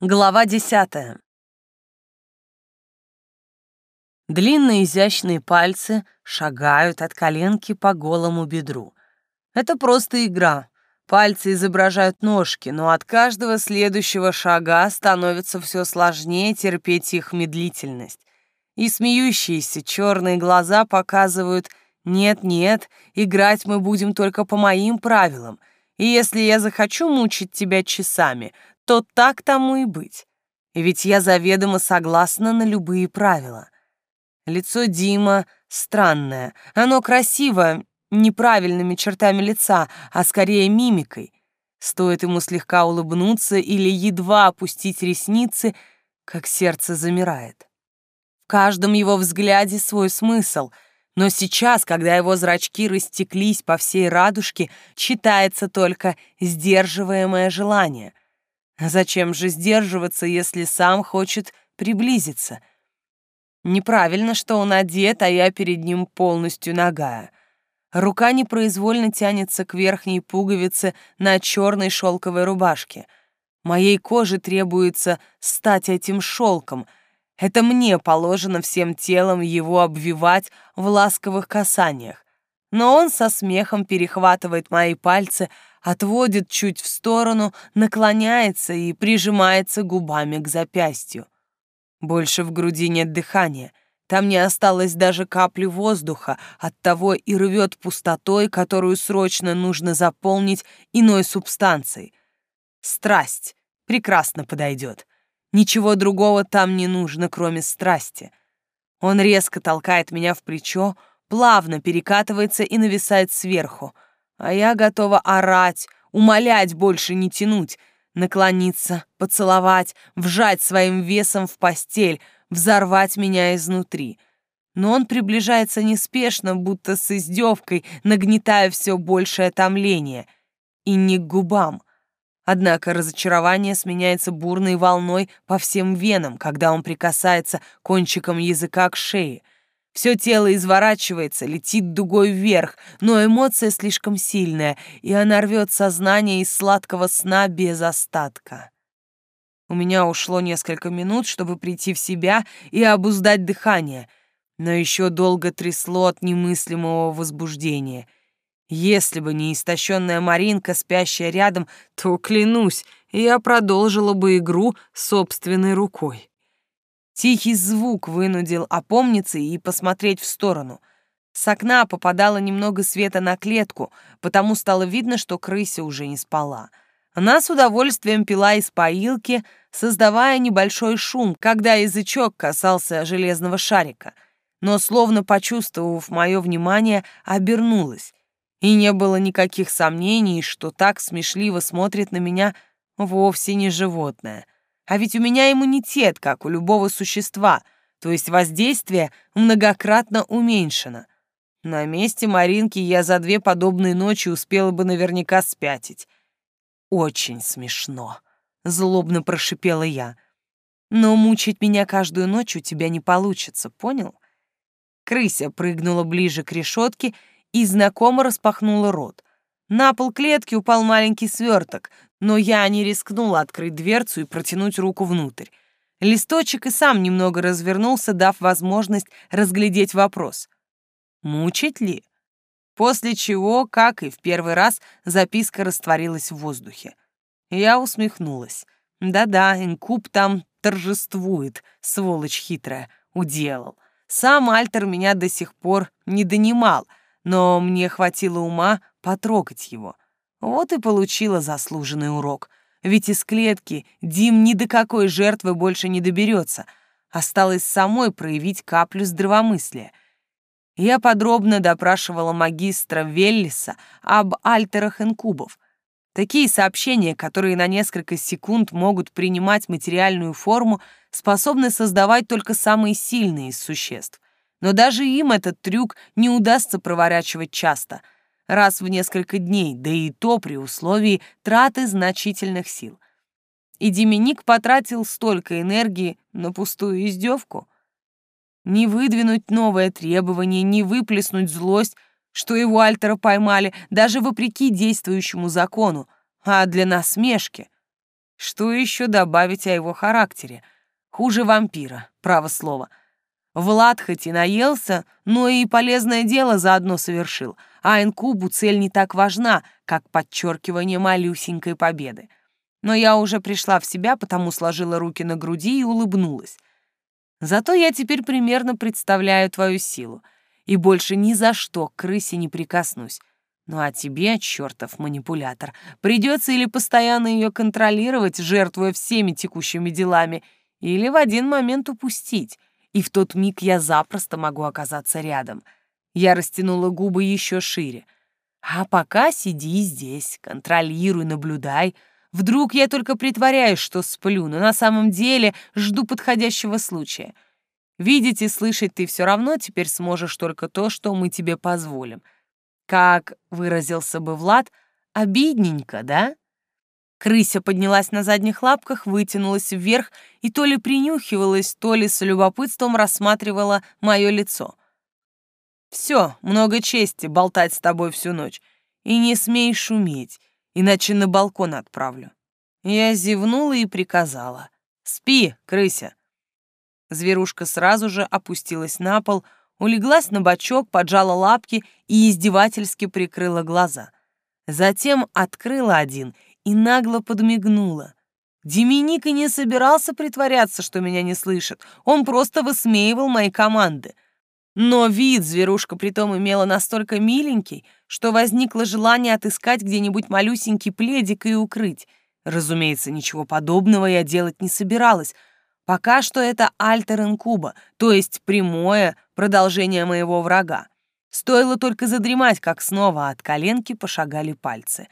Глава десятая. Длинные изящные пальцы шагают от коленки по голому бедру. Это просто игра. Пальцы изображают ножки, но от каждого следующего шага становится все сложнее терпеть их медлительность. И смеющиеся черные глаза показывают «нет-нет, играть мы будем только по моим правилам», и если я захочу мучить тебя часами, то так тому и быть. Ведь я заведомо согласна на любые правила. Лицо Дима странное. Оно красиво, неправильными чертами лица, а скорее мимикой. Стоит ему слегка улыбнуться или едва опустить ресницы, как сердце замирает. В каждом его взгляде свой смысл, но сейчас, когда его зрачки растеклись по всей радужке, читается только сдерживаемое желание. Зачем же сдерживаться, если сам хочет приблизиться? Неправильно, что он одет, а я перед ним полностью нагая. Рука непроизвольно тянется к верхней пуговице на черной шелковой рубашке. Моей коже требуется стать этим шелком. Это мне положено всем телом его обвивать в ласковых касаниях. Но он со смехом перехватывает мои пальцы, отводит чуть в сторону, наклоняется и прижимается губами к запястью. Больше в груди нет дыхания. Там не осталось даже капли воздуха, оттого и рвет пустотой, которую срочно нужно заполнить иной субстанцией. Страсть прекрасно подойдет. Ничего другого там не нужно, кроме страсти. Он резко толкает меня в плечо, плавно перекатывается и нависает сверху — а я готова орать, умолять больше не тянуть, наклониться, поцеловать, вжать своим весом в постель, взорвать меня изнутри. Но он приближается неспешно, будто с издевкой, нагнетая все большее томление. И не к губам. Однако разочарование сменяется бурной волной по всем венам, когда он прикасается кончиком языка к шее — все тело изворачивается, летит дугой вверх, но эмоция слишком сильная, и она рвет сознание из сладкого сна без остатка. У меня ушло несколько минут, чтобы прийти в себя и обуздать дыхание, но еще долго трясло от немыслимого возбуждения. Если бы не истощенная Маринка, спящая рядом, то, клянусь, я продолжила бы игру собственной рукой. Тихий звук вынудил опомниться и посмотреть в сторону. С окна попадало немного света на клетку, потому стало видно, что крыся уже не спала. Она с удовольствием пила из поилки, создавая небольшой шум, когда язычок касался железного шарика. Но, словно почувствовав мое внимание, обернулась. И не было никаких сомнений, что так смешливо смотрит на меня вовсе не животное — а ведь у меня иммунитет, как у любого существа, то есть воздействие многократно уменьшено. На месте Маринки я за две подобные ночи успела бы наверняка спятить. Очень смешно, злобно прошипела я. Но мучить меня каждую ночь у тебя не получится, понял? Крыся прыгнула ближе к решетке и знакомо распахнула рот. На пол клетки упал маленький сверток, но я не рискнула открыть дверцу и протянуть руку внутрь. Листочек и сам немного развернулся, дав возможность разглядеть вопрос. Мучить ли? После чего, как и в первый раз, записка растворилась в воздухе. Я усмехнулась. Да-да, инкуб там торжествует, сволочь хитрая, уделал. Сам Альтер меня до сих пор не донимал, но мне хватило ума потрогать его — вот и получила заслуженный урок. Ведь из клетки Дим ни до какой жертвы больше не доберется. Осталось самой проявить каплю здравомыслия. Я подробно допрашивала магистра Веллиса об альтерах инкубов. Такие сообщения, которые на несколько секунд могут принимать материальную форму, способны создавать только самые сильные из существ. Но даже им этот трюк не удастся проворачивать часто — раз в несколько дней, да и то при условии траты значительных сил. И Деминик потратил столько энергии на пустую издевку. Не выдвинуть новое требование, не выплеснуть злость, что его Альтера поймали, даже вопреки действующему закону, а для насмешки. Что еще добавить о его характере? Хуже вампира, право слово. Влад хоть и наелся, но и полезное дело заодно совершил, а инкубу цель не так важна, как подчеркивание малюсенькой победы. Но я уже пришла в себя, потому сложила руки на груди и улыбнулась. Зато я теперь примерно представляю твою силу, и больше ни за что к крысе не прикоснусь. Ну а тебе, чертов манипулятор, придется или постоянно ее контролировать, жертвуя всеми текущими делами, или в один момент упустить, и в тот миг я запросто могу оказаться рядом. Я растянула губы еще шире. А пока сиди здесь, контролируй, наблюдай. Вдруг я только притворяюсь, что сплю, но на самом деле жду подходящего случая. Видеть и слышать ты все равно теперь сможешь только то, что мы тебе позволим. Как выразился бы Влад, обидненько, да? Крыся поднялась на задних лапках, вытянулась вверх и то ли принюхивалась, то ли с любопытством рассматривала мое лицо. «Все, много чести болтать с тобой всю ночь. И не смей шуметь, иначе на балкон отправлю». Я зевнула и приказала. «Спи, крыся». Зверушка сразу же опустилась на пол, улеглась на бочок, поджала лапки и издевательски прикрыла глаза. Затем открыла один — и нагло подмигнула. Деминик и не собирался притворяться, что меня не слышит. Он просто высмеивал мои команды. Но вид зверушка притом имела настолько миленький, что возникло желание отыскать где-нибудь малюсенький пледик и укрыть. Разумеется, ничего подобного я делать не собиралась. Пока что это альтер инкуба, то есть прямое продолжение моего врага. Стоило только задремать, как снова от коленки пошагали пальцы.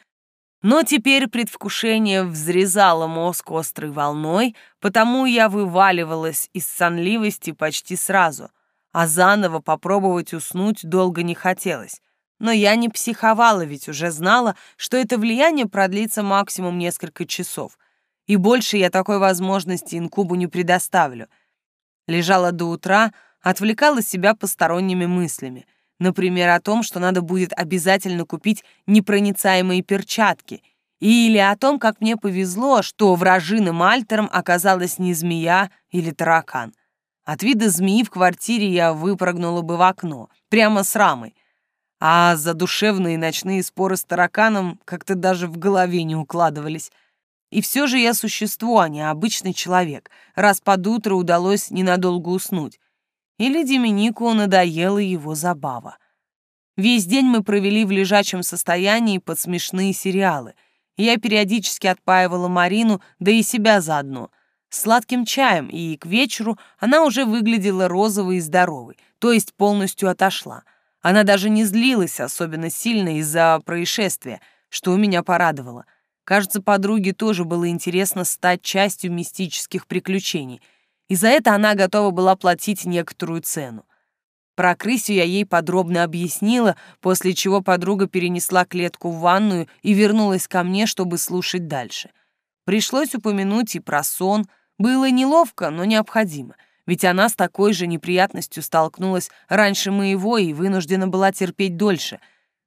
Но теперь предвкушение взрезало мозг острой волной, потому я вываливалась из сонливости почти сразу, а заново попробовать уснуть долго не хотелось. Но я не психовала, ведь уже знала, что это влияние продлится максимум несколько часов. И больше я такой возможности инкубу не предоставлю. Лежала до утра, отвлекала себя посторонними мыслями — Например, о том, что надо будет обязательно купить непроницаемые перчатки, или о том, как мне повезло, что вражиным альтером оказалась не змея или таракан. От вида змеи в квартире я выпрыгнула бы в окно, прямо с рамой. А задушевные ночные споры с тараканом как-то даже в голове не укладывались. И все же я существо, а не обычный человек, раз под утро удалось ненадолго уснуть. Или Деминику надоела его забава. Весь день мы провели в лежачем состоянии под смешные сериалы. Я периодически отпаивала Марину, да и себя заодно, сладким чаем, и к вечеру она уже выглядела розовой и здоровой, то есть полностью отошла. Она даже не злилась особенно сильно из-за происшествия, что меня порадовало. Кажется, подруге тоже было интересно стать частью мистических приключений — и за это она готова была платить некоторую цену. Про крысю я ей подробно объяснила, после чего подруга перенесла клетку в ванную и вернулась ко мне, чтобы слушать дальше. Пришлось упомянуть и про сон. Было неловко, но необходимо, ведь она с такой же неприятностью столкнулась раньше моего и вынуждена была терпеть дольше.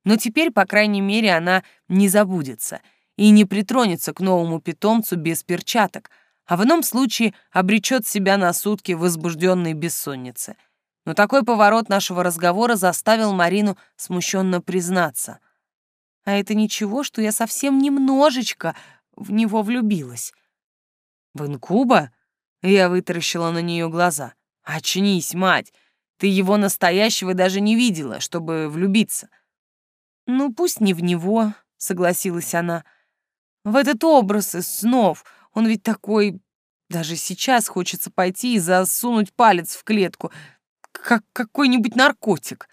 Но теперь, по крайней мере, она не забудется и не притронется к новому питомцу без перчаток, а в ином случае обречет себя на сутки возбужденной бессонницы. Но такой поворот нашего разговора заставил Марину смущенно признаться. А это ничего, что я совсем немножечко в него влюбилась. В инкуба? Я вытаращила на нее глаза. Очнись, мать! Ты его настоящего даже не видела, чтобы влюбиться. Ну, пусть не в него, согласилась она. В этот образ из снов — он ведь такой... Даже сейчас хочется пойти и засунуть палец в клетку, как какой-нибудь наркотик.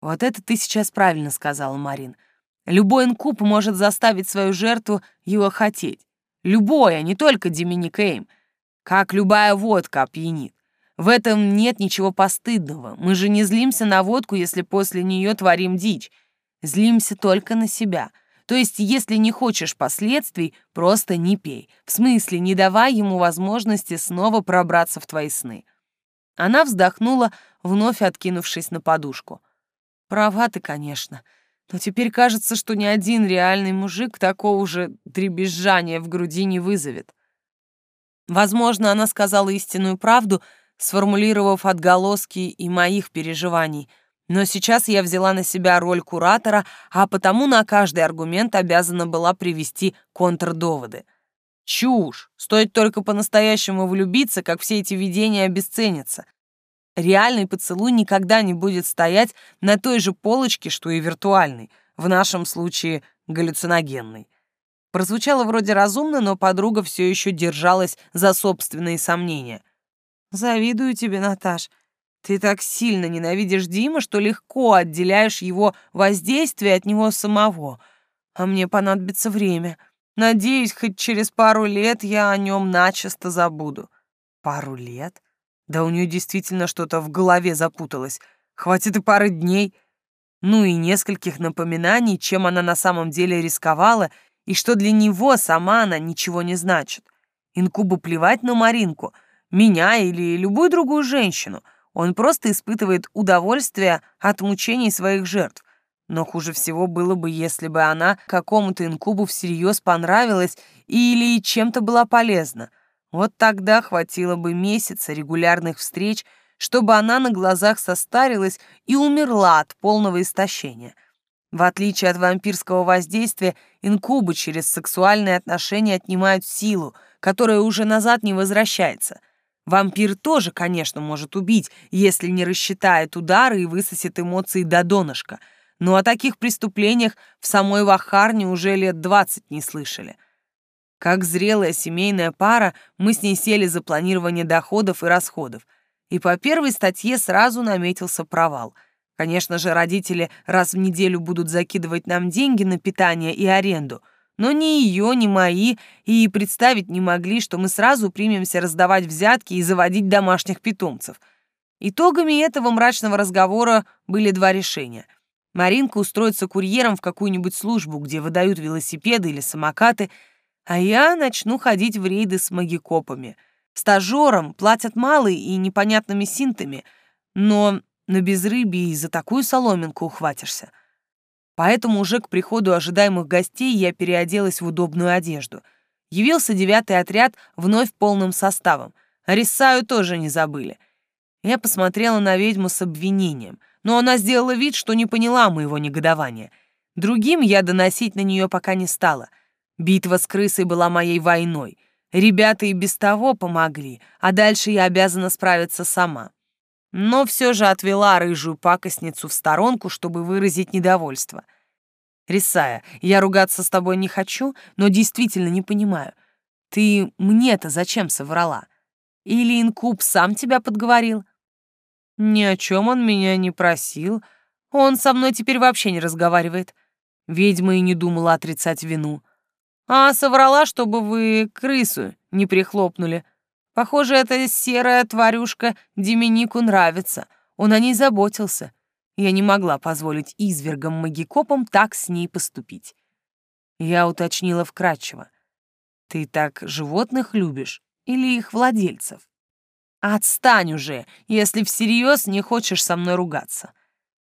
Вот это ты сейчас правильно сказала, Марин. Любой инкуб может заставить свою жертву его хотеть. Любой, а не только Доминик Эйм. Как любая водка опьянит. В этом нет ничего постыдного. Мы же не злимся на водку, если после нее творим дичь. Злимся только на себя — то есть, если не хочешь последствий, просто не пей. В смысле, не давай ему возможности снова пробраться в твои сны. Она вздохнула, вновь откинувшись на подушку. Права ты, конечно. но теперь кажется, что ни один реальный мужик такого же дребезжания в груди не вызовет. Возможно, она сказала истинную правду, сформулировав отголоски и моих переживаний, но сейчас я взяла на себя роль куратора, а потому на каждый аргумент обязана была привести контрдоводы. Чушь! Стоит только по-настоящему влюбиться, как все эти видения обесценятся. Реальный поцелуй никогда не будет стоять на той же полочке, что и виртуальный, в нашем случае галлюциногенный. Прозвучало вроде разумно, но подруга все еще держалась за собственные сомнения. «Завидую тебе, Наташ. Ты так сильно ненавидишь Дима, что легко отделяешь его воздействие от него самого. А мне понадобится время. Надеюсь, хоть через пару лет я о нем начисто забуду». «Пару лет?» Да у нее действительно что-то в голове запуталось. Хватит и пары дней. Ну и нескольких напоминаний, чем она на самом деле рисковала, и что для него сама она ничего не значит. Инкубу плевать на Маринку, меня или любую другую женщину. Он просто испытывает удовольствие от мучений своих жертв. Но хуже всего было бы, если бы она какому-то инкубу всерьез понравилась или чем-то была полезна — вот тогда хватило бы месяца регулярных встреч, чтобы она на глазах состарилась и умерла от полного истощения. В отличие от вампирского воздействия, инкубы через сексуальные отношения отнимают силу, которая уже назад не возвращается. Вампир тоже, конечно, может убить, если не рассчитает удары и высосет эмоции до донышка. Но о таких преступлениях в самой Вахарне уже лет двадцать не слышали. Как зрелая семейная пара, мы с ней сели за планирование доходов и расходов. И по первой статье сразу наметился провал. Конечно же, родители раз в неделю будут закидывать нам деньги на питание и аренду, но ни ее, ни мои и представить не могли, что мы сразу примемся раздавать взятки и заводить домашних питомцев. Итогами этого мрачного разговора были два решения. Маринка устроится курьером в какую-нибудь службу, где выдают велосипеды или самокаты — а я начну ходить в рейды с магикопами. Стажерам платят мало и непонятными синтами, но на безрыбье и за такую соломинку ухватишься. Поэтому уже к приходу ожидаемых гостей я переоделась в удобную одежду. Явился девятый отряд вновь полным составом. Рисаю тоже не забыли. Я посмотрела на ведьму с обвинением, но она сделала вид, что не поняла моего негодования. Другим я доносить на нее пока не стала — Битва с крысой была моей войной. Ребята и без того помогли, а дальше я обязана справиться сама. Но все же отвела рыжую пакостницу в сторонку, чтобы выразить недовольство. «Рисая, я ругаться с тобой не хочу, но действительно не понимаю. Ты мне-то зачем соврала? Или инкуб сам тебя подговорил?» «Ни о чем он меня не просил. Он со мной теперь вообще не разговаривает». Ведьма и не думала отрицать вину. А соврала, чтобы вы крысу не прихлопнули. Похоже, эта серая тварюшка Деминику нравится. Он о ней заботился. Я не могла позволить извергам-магикопам так с ней поступить. Я уточнила вкратчиво. «Ты так животных любишь или их владельцев?» «Отстань уже, если всерьез не хочешь со мной ругаться».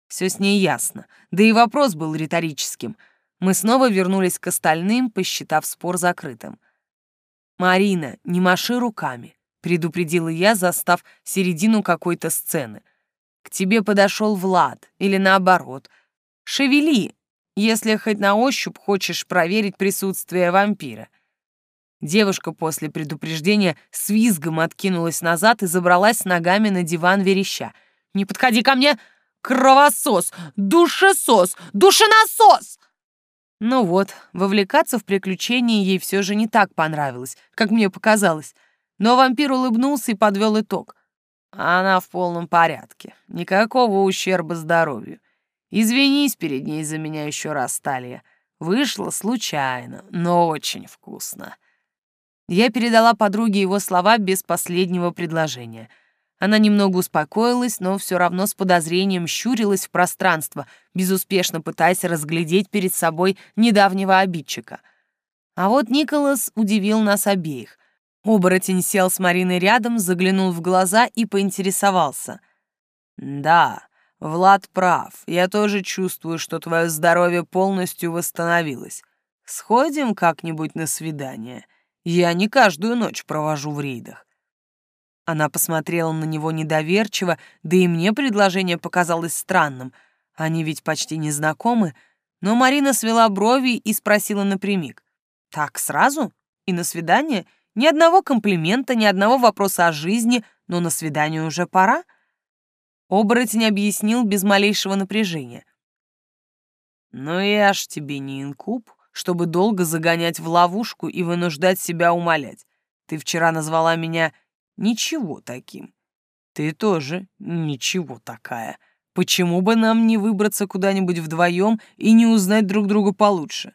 Все с ней ясно, да и вопрос был риторическим — мы снова вернулись к остальным, посчитав спор закрытым. «Марина, не маши руками», — предупредила я, застав середину какой-то сцены. «К тебе подошел Влад, или наоборот. Шевели, если хоть на ощупь хочешь проверить присутствие вампира». Девушка после предупреждения с визгом откинулась назад и забралась ногами на диван вереща. «Не подходи ко мне! Кровосос! Душесос! Душенасос!» Ну вот, вовлекаться в приключения ей все же не так понравилось, как мне показалось. Но вампир улыбнулся и подвел итог. Она в полном порядке. Никакого ущерба здоровью. Извинись перед ней за меня еще раз, Талия. Вышло случайно, но очень вкусно. Я передала подруге его слова без последнего предложения — она немного успокоилась, но все равно с подозрением щурилась в пространство, безуспешно пытаясь разглядеть перед собой недавнего обидчика. А вот Николас удивил нас обеих. Оборотень сел с Мариной рядом, заглянул в глаза и поинтересовался. «Да, Влад прав. Я тоже чувствую, что твое здоровье полностью восстановилось. Сходим как-нибудь на свидание. Я не каждую ночь провожу в рейдах. Она посмотрела на него недоверчиво, да и мне предложение показалось странным. Они ведь почти не знакомы. Но Марина свела брови и спросила напрямик. «Так сразу? И на свидание? Ни одного комплимента, ни одного вопроса о жизни, но на свидание уже пора?» Оборотень объяснил без малейшего напряжения. «Ну я ж тебе не инкуб, чтобы долго загонять в ловушку и вынуждать себя умолять. Ты вчера назвала меня ничего таким. Ты тоже ничего такая. Почему бы нам не выбраться куда-нибудь вдвоем и не узнать друг друга получше?»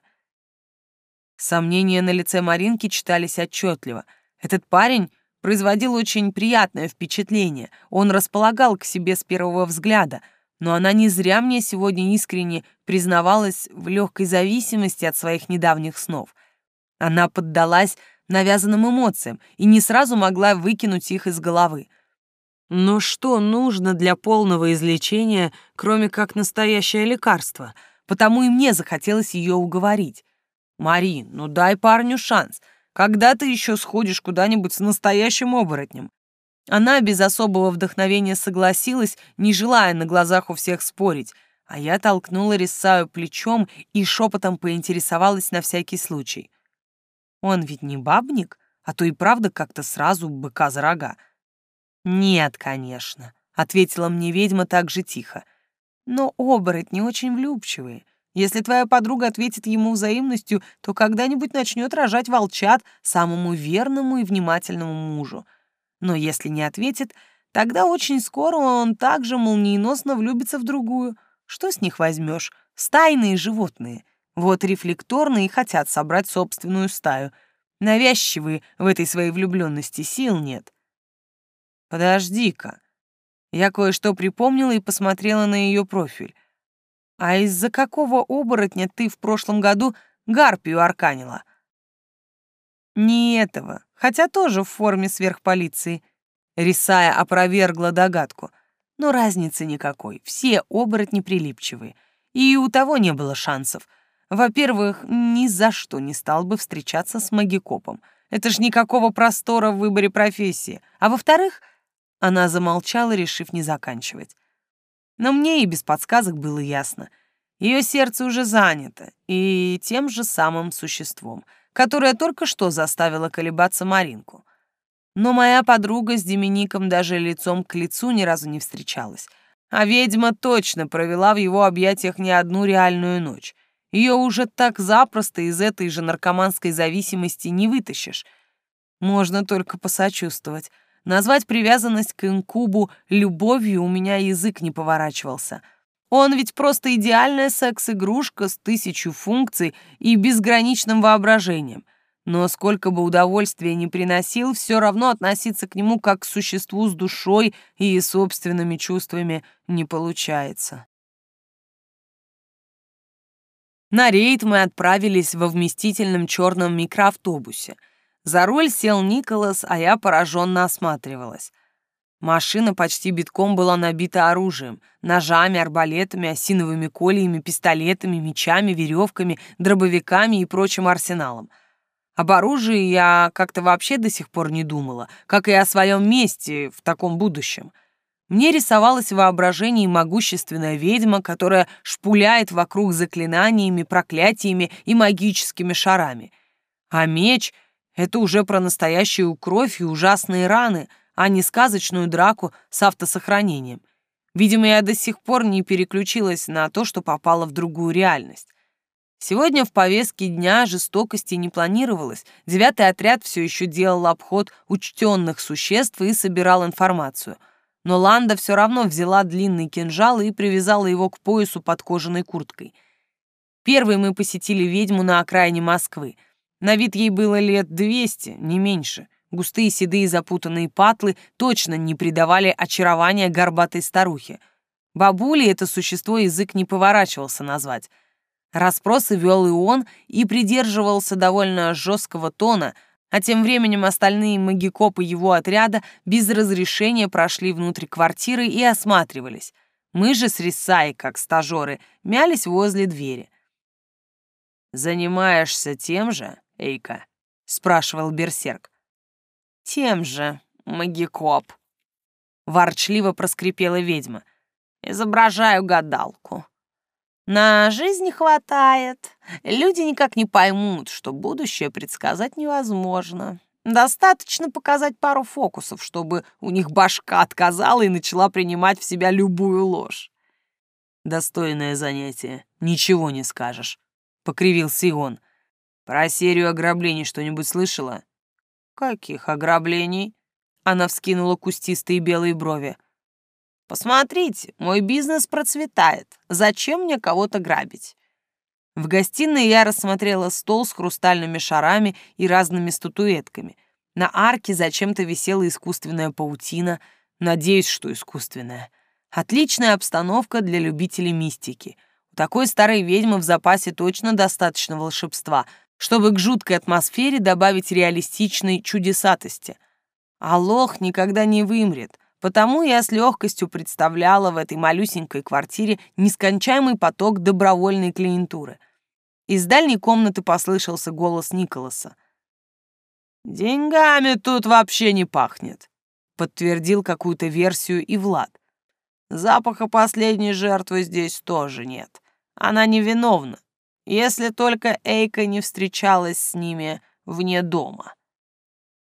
Сомнения на лице Маринки читались отчетливо. Этот парень производил очень приятное впечатление. Он располагал к себе с первого взгляда, но она не зря мне сегодня искренне признавалась в легкой зависимости от своих недавних снов. Она поддалась навязанным эмоциям и не сразу могла выкинуть их из головы. Но что нужно для полного излечения, кроме как настоящее лекарство? Потому и мне захотелось ее уговорить. «Марин, ну дай парню шанс. Когда ты еще сходишь куда-нибудь с настоящим оборотнем?» Она без особого вдохновения согласилась, не желая на глазах у всех спорить, а я толкнула Рисаю плечом и шепотом поинтересовалась на всякий случай. «Он ведь не бабник, а то и правда как-то сразу быка за рога». «Нет, конечно», — ответила мне ведьма так же тихо. «Но оборотни очень влюбчивые. Если твоя подруга ответит ему взаимностью, то когда-нибудь начнет рожать волчат самому верному и внимательному мужу. Но если не ответит, тогда очень скоро он также молниеносно влюбится в другую. Что с них возьмешь? Стайные животные. Вот рефлекторные и хотят собрать собственную стаю. Навязчивые в этой своей влюбленности сил нет. Подожди-ка. Я кое-что припомнила и посмотрела на ее профиль. А из-за какого оборотня ты в прошлом году гарпию арканила? Не этого, хотя тоже в форме сверхполиции. Рисая опровергла догадку. Но разницы никакой, все оборотни прилипчивые. И у того не было шансов. Во-первых, ни за что не стал бы встречаться с магикопом. Это ж никакого простора в выборе профессии. А во-вторых, она замолчала, решив не заканчивать. Но мне и без подсказок было ясно. Ее сердце уже занято, и тем же самым существом, которое только что заставило колебаться Маринку. Но моя подруга с Демиником даже лицом к лицу ни разу не встречалась, а ведьма точно провела в его объятиях не одну реальную ночь. Ее уже так запросто из этой же наркоманской зависимости не вытащишь. Можно только посочувствовать. Назвать привязанность к инкубу любовью у меня язык не поворачивался. Он ведь просто идеальная секс-игрушка с тысячу функций и безграничным воображением. Но сколько бы удовольствия ни приносил, все равно относиться к нему как к существу с душой и собственными чувствами не получается. На рейд мы отправились во вместительном черном микроавтобусе — за руль сел Николас, а я пораженно осматривалась. Машина почти битком была набита оружием, ножами, арбалетами, осиновыми кольями, пистолетами, мечами, веревками, дробовиками и прочим арсеналом. Об оружии я как-то вообще до сих пор не думала, как и о своем месте в таком будущем. Мне рисовалось воображение могущественная ведьма, которая шпуляет вокруг заклинаниями, проклятиями и магическими шарами. А меч — это уже про настоящую кровь и ужасные раны, а не сказочную драку с автосохранением. Видимо, я до сих пор не переключилась на то, что попала в другую реальность. Сегодня в повестке дня жестокости не планировалось. Девятый отряд все еще делал обход учтенных существ и собирал информацию. Но Ланда все равно взяла длинный кинжал и привязала его к поясу под кожаной курткой. Первый мы посетили ведьму на окраине Москвы — на вид ей было лет двести, не меньше. Густые седые запутанные патлы точно не придавали очарования горбатой старухе. Бабулей это существо язык не поворачивался назвать. Распросы вел и он, и придерживался довольно жесткого тона, а тем временем остальные магикопы его отряда без разрешения прошли внутрь квартиры и осматривались. Мы же с Рисай, как стажеры, мялись возле двери. «Занимаешься тем же, Эйка?» — спрашивал Берсерк. «Тем же, магикоп», — ворчливо проскрипела ведьма. «Изображаю гадалку. На жизнь хватает. Люди никак не поймут, что будущее предсказать невозможно. Достаточно показать пару фокусов, чтобы у них башка отказала и начала принимать в себя любую ложь. Достойное занятие, ничего не скажешь, — покривился он. Про серию ограблений что-нибудь слышала? Каких ограблений? Она вскинула кустистые белые брови. Посмотрите, мой бизнес процветает. Зачем мне кого-то грабить? В гостиной я рассмотрела стол с хрустальными шарами и разными статуэтками. На арке зачем-то висела искусственная паутина. Надеюсь, что искусственная. Отличная обстановка для любителей мистики. У такой старой ведьмы в запасе точно достаточно волшебства, чтобы к жуткой атмосфере добавить реалистичной чудесатости. А лох никогда не вымрет — Потому я с легкостью представляла в этой малюсенькой квартире нескончаемый поток добровольной клиентуры. Из дальней комнаты послышался голос Николаса. «Деньгами тут вообще не пахнет», — подтвердил какую-то версию и Влад. «Запаха последней жертвы здесь тоже нет. Она невиновна, если только Эйка не встречалась с ними вне дома».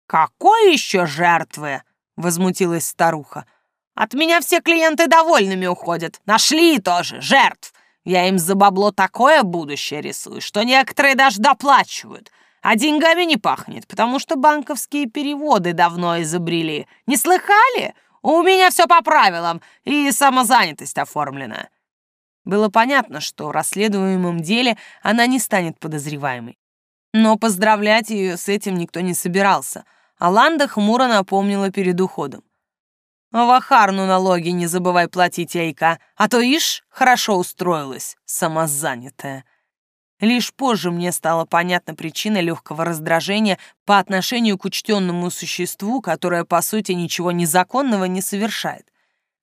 «Какой еще жертвы?» Возмутилась старуха. «От меня все клиенты довольными уходят. Нашли тоже жертв. Я им за бабло такое будущее рисую, что некоторые даже доплачивают. А деньгами не пахнет, потому что банковские переводы давно изобрели. Не слыхали? У меня все по правилам, и самозанятость оформлена». Было понятно, что в расследуемом деле она не станет подозреваемой. Но поздравлять ее с этим никто не собирался — Аланда хмуро напомнила перед уходом. «В Ахарну налоги не забывай платить, Эйка, а то, ишь, хорошо устроилась, самозанятая». Лишь позже мне стала понятна причина легкого раздражения по отношению к учтенному существу, которое, по сути, ничего незаконного не совершает.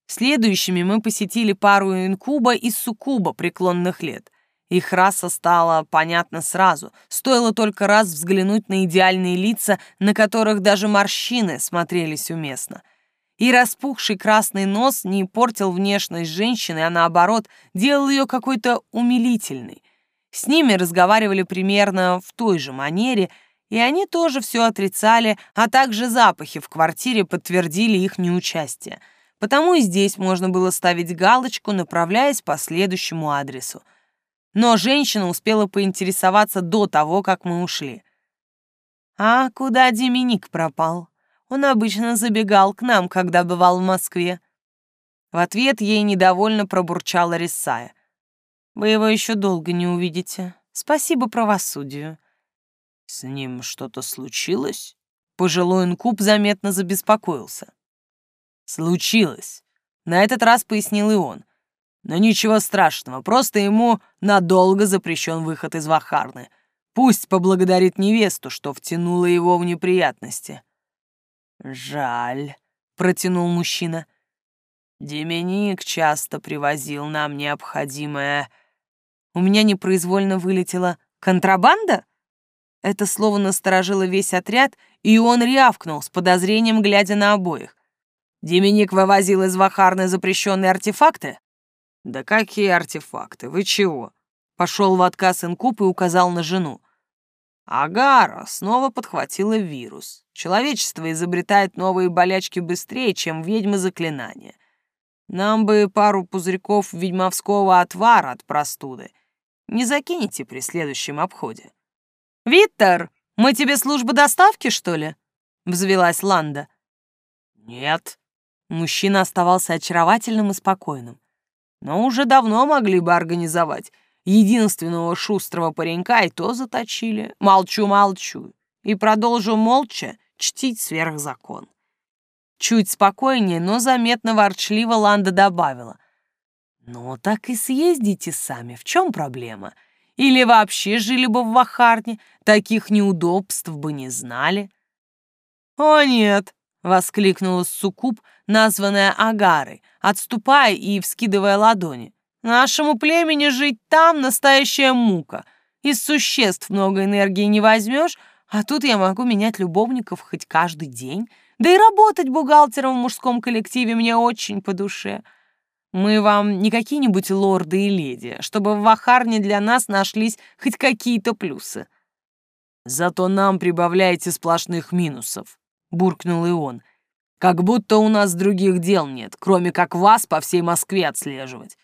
Следующими мы посетили пару инкуба и суккуба преклонных лет. Их раса стала понятна сразу, стоило только раз взглянуть на идеальные лица, на которых даже морщины смотрелись уместно. И распухший красный нос не портил внешность женщины, а наоборот, делал ее какой-то умилительной. С ними разговаривали примерно в той же манере, и они тоже все отрицали, а также запахи в квартире подтвердили их неучастие. Потому и здесь можно было ставить галочку, направляясь по следующему адресу — но женщина успела поинтересоваться до того, как мы ушли. «А куда Деминик пропал? Он обычно забегал к нам, когда бывал в Москве». В ответ ей недовольно пробурчала Рисая. «Вы его еще долго не увидите. Спасибо правосудию». «С ним что-то случилось?» Пожилой инкуб заметно забеспокоился. «Случилось», — на этот раз пояснил и он. Но ничего страшного, просто ему надолго запрещен выход из Вахарны. Пусть поблагодарит невесту, что втянула его в неприятности. «Жаль», — протянул мужчина. «Деминик часто привозил нам необходимое...» У меня непроизвольно вылетело «контрабанда?» Это слово насторожило весь отряд, и он рявкнул, с подозрением глядя на обоих. «Деминик вывозил из Вахарны запрещенные артефакты?» «Да какие артефакты? Вы чего?» Пошел в отказ инкуб и указал на жену. Агара снова подхватила вирус. Человечество изобретает новые болячки быстрее, чем ведьмы заклинания. Нам бы пару пузырьков ведьмовского отвара от простуды. Не закинете при следующем обходе. «Виттер, мы тебе служба доставки, что ли?» — взвелась Ланда. «Нет». Мужчина оставался очаровательным и спокойным но уже давно могли бы организовать. Единственного шустрого паренька и то заточили. Молчу-молчу. И продолжу молча чтить сверхзакон. Чуть спокойнее, но заметно ворчливо Ланда добавила. «Ну, так и съездите сами, в чем проблема? Или вообще жили бы в Вахарне, таких неудобств бы не знали?» «О нет!» — воскликнула Суккуб, названная Агарой, отступая и вскидывая ладони. «Нашему племени жить там настоящая мука. Из существ много энергии не возьмешь, а тут я могу менять любовников хоть каждый день. Да и работать бухгалтером в мужском коллективе мне очень по душе. Мы вам не какие-нибудь лорды и леди, чтобы в Вахарне для нас нашлись хоть какие-то плюсы. Зато нам прибавляете сплошных минусов, буркнул и он. Как будто у нас других дел нет, кроме как вас по всей Москве отслеживать.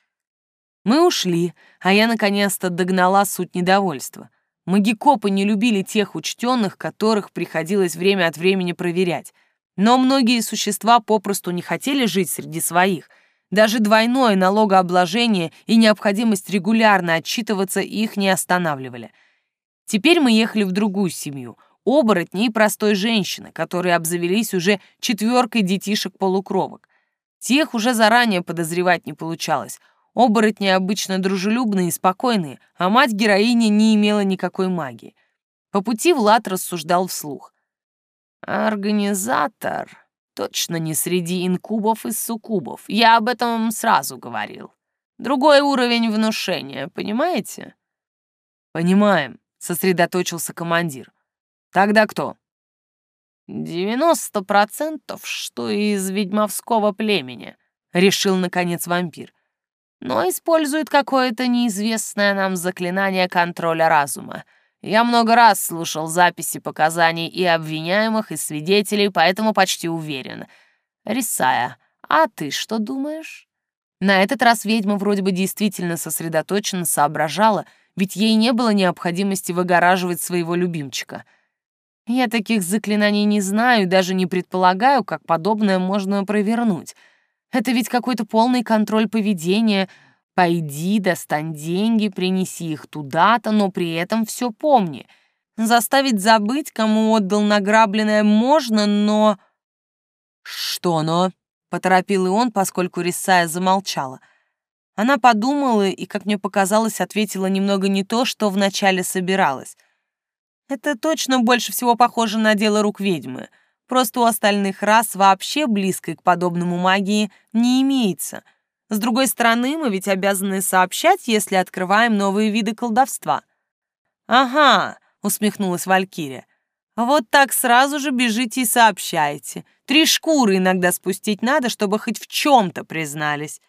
Мы ушли, а я наконец-то догнала суть недовольства. Магикопы не любили тех учтенных, которых приходилось время от времени проверять. Но многие существа попросту не хотели жить среди своих. Даже двойное налогообложение и необходимость регулярно отчитываться их не останавливали. Теперь мы ехали в другую семью — оборотни и простой женщины, которые обзавелись уже четверкой детишек-полукровок. Тех уже заранее подозревать не получалось. Оборотни обычно дружелюбные и спокойные, а мать героини не имела никакой магии. По пути Влад рассуждал вслух. Организатор точно не среди инкубов и суккубов. Я об этом сразу говорил. Другой уровень внушения, понимаете? Понимаем, сосредоточился командир. Тогда кто? «Девяносто процентов, что из ведьмовского племени», — решил, наконец, вампир. «Но использует какое-то неизвестное нам заклинание контроля разума. Я много раз слушал записи показаний и обвиняемых, и свидетелей, поэтому почти уверен. Рисая, а ты что думаешь? На этот раз ведьма вроде бы действительно сосредоточенно соображала, ведь ей не было необходимости выгораживать своего любимчика. Я таких заклинаний не знаю даже не предполагаю, как подобное можно провернуть. Это ведь какой-то полный контроль поведения — Пойди, достань деньги, принеси их туда-то, но при этом все помни. Заставить забыть, кому отдал награбленное, можно, но... Что но? Поторопил и он, поскольку Рисая замолчала. Она подумала и, как мне показалось, ответила немного не то, что вначале собиралась. Это точно больше всего похоже на дело рук ведьмы. Просто у остальных рас вообще близкой к подобному магии не имеется — с другой стороны, мы ведь обязаны сообщать, если открываем новые виды колдовства. Ага, усмехнулась Валькирия. Вот так сразу же бежите и сообщайте. Три шкуры иногда спустить надо, чтобы хоть в чем-то признались.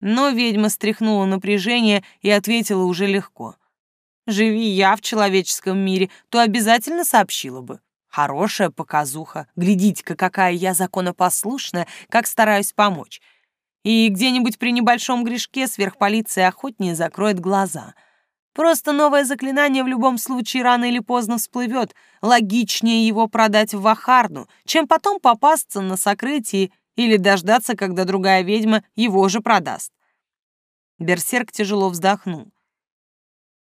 Но ведьма стряхнула напряжение и ответила уже легко. Живи я в человеческом мире, то обязательно сообщила бы. Хорошая показуха. Глядите-ка, какая я законопослушная, как стараюсь помочь. И где-нибудь при небольшом грешке сверхполиция охотнее закроет глаза. Просто новое заклинание в любом случае рано или поздно всплывет. Логичнее его продать в Вахарну, чем потом попасться на сокрытии или дождаться, когда другая ведьма его же продаст. Берсерк тяжело вздохнул.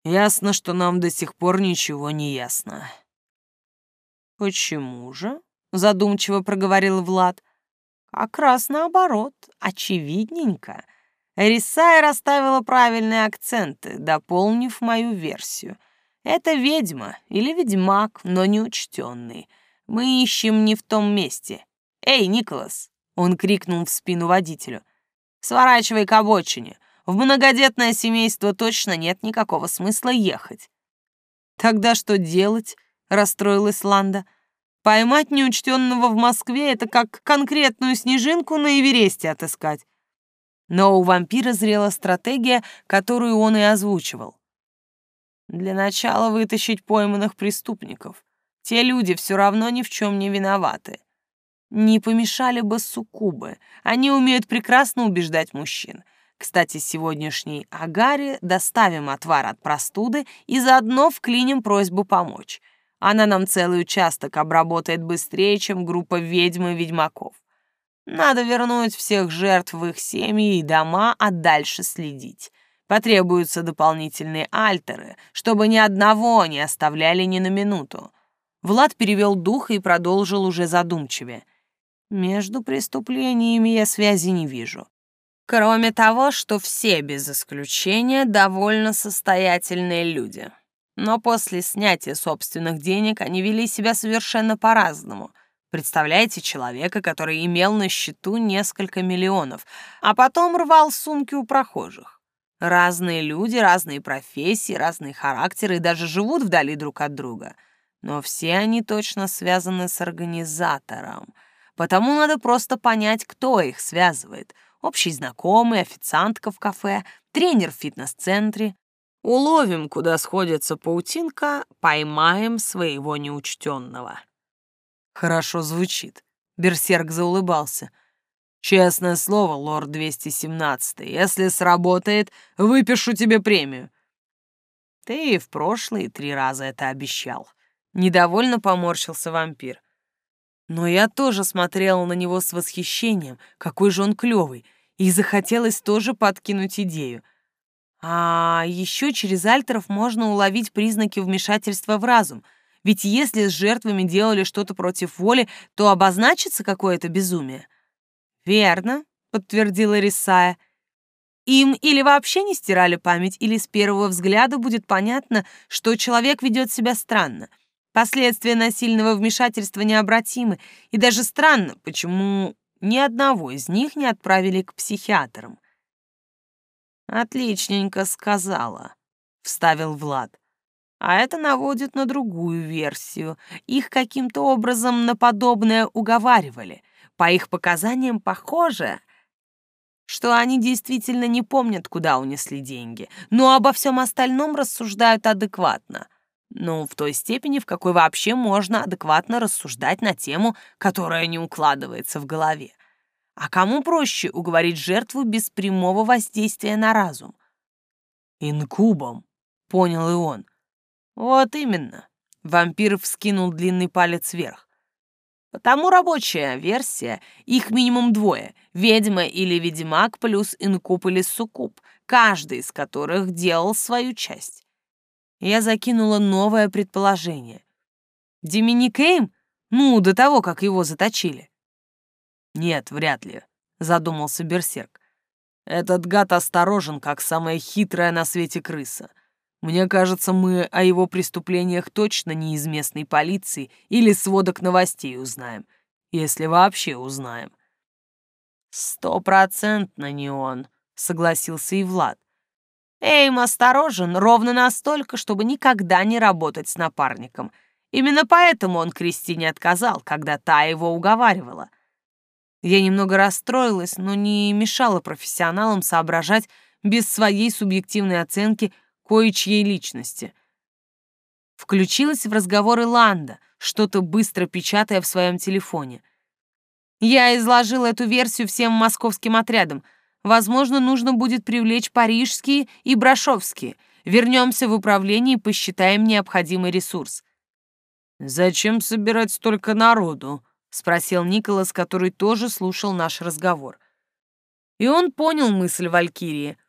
«Ясно, что нам до сих пор ничего не ясно». «Почему же?» — задумчиво проговорил Влад. Как раз наоборот, очевидненько. Рисая расставила правильные акценты, дополнив мою версию. Это ведьма или ведьмак, но не учтенный. Мы ищем не в том месте. «Эй, Николас!» — он крикнул в спину водителю. «Сворачивай к обочине. В многодетное семейство точно нет никакого смысла ехать». «Тогда что делать?» — расстроилась Ланда. Поймать неучтенного в Москве — это как конкретную снежинку на Эвересте отыскать. Но у вампира зрела стратегия, которую он и озвучивал. Для начала вытащить пойманных преступников. Те люди все равно ни в чем не виноваты. Не помешали бы суккубы. Они умеют прекрасно убеждать мужчин. Кстати, сегодняшней Агаре доставим отвар от простуды и заодно вклиним просьбу помочь — она нам целый участок обработает быстрее, чем группа ведьм и ведьмаков. Надо вернуть всех жертв в их семьи и дома, а дальше следить. Потребуются дополнительные альтеры, чтобы ни одного не оставляли ни на минуту. Влад перевел дух и продолжил уже задумчивее. Между преступлениями я связи не вижу. Кроме того, что все без исключения довольно состоятельные люди. Но после снятия собственных денег они вели себя совершенно по-разному. Представляете человека, который имел на счету несколько миллионов, а потом рвал сумки у прохожих. Разные люди, разные профессии, разные характеры и даже живут вдали друг от друга. Но все они точно связаны с организатором. Потому надо просто понять, кто их связывает. Общий знакомый, официантка в кафе, тренер в фитнес-центре. Уловим, куда сходится паутинка, поймаем своего неучтенного. Хорошо звучит. Берсерк заулыбался. Честное слово, лорд 217, если сработает, выпишу тебе премию. Ты и в прошлые три раза это обещал. Недовольно поморщился вампир. Но я тоже смотрела на него с восхищением, какой же он клёвый, и захотелось тоже подкинуть идею. А еще через альтеров можно уловить признаки вмешательства в разум — ведь если с жертвами делали что-то против воли, то обозначится какое-то безумие. «Верно», — подтвердила Рисая. «Им или вообще не стирали память, или с первого взгляда будет понятно, что человек ведет себя странно. Последствия насильного вмешательства необратимы, и даже странно, почему ни одного из них не отправили к психиатрам». «Отличненько сказала», — вставил Влад. А это наводит на другую версию. Их каким-то образом на подобное уговаривали. По их показаниям похоже, что они действительно не помнят, куда унесли деньги, но обо всем остальном рассуждают адекватно. Ну, в той степени, в какой вообще можно адекватно рассуждать на тему, которая не укладывается в голове. А кому проще уговорить жертву без прямого воздействия на разум? «Инкубом», — понял и он, — вот именно. Вампир вскинул длинный палец вверх. Потому рабочая версия, их минимум двое, ведьма или ведьмак плюс инкуб или суккуб, каждый из которых делал свою часть. Я закинула новое предположение. Доминик Эйм? Ну, до того, как его заточили. Нет, вряд ли, задумался Берсерк. Этот гад осторожен, как самая хитрая на свете крыса. Мне кажется, мы о его преступлениях точно не из местной полиции или сводок новостей узнаем, если вообще узнаем. Стопроцентно не он, согласился и Влад. Эйм осторожен ровно настолько, чтобы никогда не работать с напарником. Именно поэтому он Кристине отказал, когда та его уговаривала. Я немного расстроилась, но не мешала профессионалам соображать без своей субъективной оценки – кое-чьей личности. Включилась в разговор Иланда, что-то быстро печатая в своем телефоне. Я изложила эту версию всем московским отрядам. Возможно, нужно будет привлечь парижские и брошовские. Вернемся в управление и посчитаем необходимый ресурс. «Зачем собирать столько народу?» — спросил Николас, который тоже слушал наш разговор. И он понял мысль Валькирии —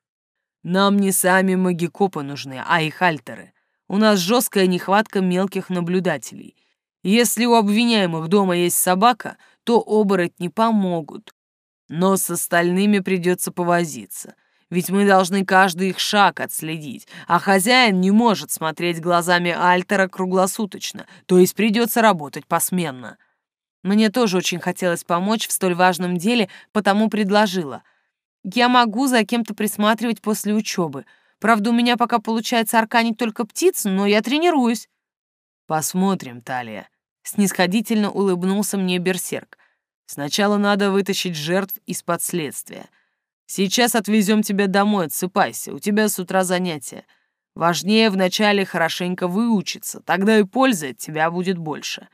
нам не сами магикопы нужны, а их альтеры. У нас жесткая нехватка мелких наблюдателей. Если у обвиняемых дома есть собака, то оборотни помогут. Но с остальными придется повозиться. Ведь мы должны каждый их шаг отследить, а хозяин не может смотреть глазами альтера круглосуточно, то есть придется работать посменно. Мне тоже очень хотелось помочь в столь важном деле, потому предложила — я могу за кем-то присматривать после учебы. Правда, у меня пока получается арканить только птиц, но я тренируюсь. Посмотрим, Талия. Снисходительно улыбнулся мне берсерк. Сначала надо вытащить жертв из-под следствия. Сейчас отвезем тебя домой, отсыпайся, у тебя с утра занятия. Важнее вначале хорошенько выучиться, тогда и пользы от тебя будет больше.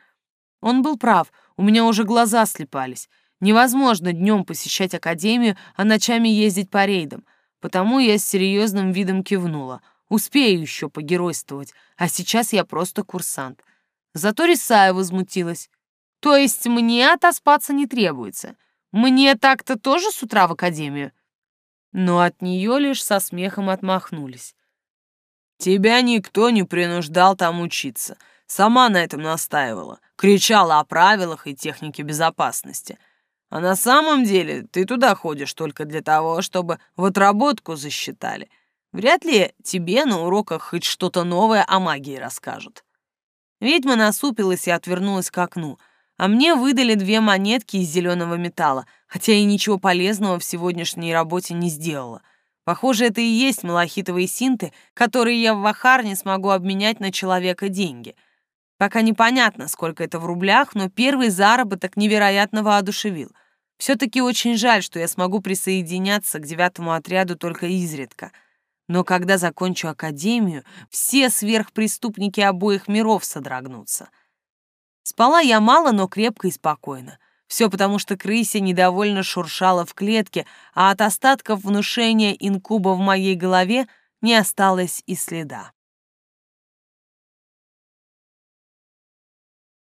Он был прав, у меня уже глаза слепались. Невозможно днем посещать академию, а ночами ездить по рейдам. Потому я с серьезным видом кивнула. Успею еще погеройствовать, а сейчас я просто курсант. Зато Рисая возмутилась. То есть мне отоспаться не требуется. Мне так-то тоже с утра в академию? Но от нее лишь со смехом отмахнулись. Тебя никто не принуждал там учиться. Сама на этом настаивала. Кричала о правилах и технике безопасности — а на самом деле ты туда ходишь только для того, чтобы в отработку засчитали. Вряд ли тебе на уроках хоть что-то новое о магии расскажут». Ведьма насупилась и отвернулась к окну. А мне выдали две монетки из зеленого металла, хотя я ничего полезного в сегодняшней работе не сделала. Похоже, это и есть малахитовые синты, которые я в Вахарне смогу обменять на человека деньги. Пока непонятно, сколько это в рублях, но первый заработок невероятно воодушевил. Все-таки очень жаль, что я смогу присоединяться к девятому отряду только изредка. Но когда закончу академию, все сверхпреступники обоих миров содрогнутся. Спала я мало, но крепко и спокойно. Все потому, что крыся недовольно шуршала в клетке, а от остатков внушения инкуба в моей голове не осталось и следа.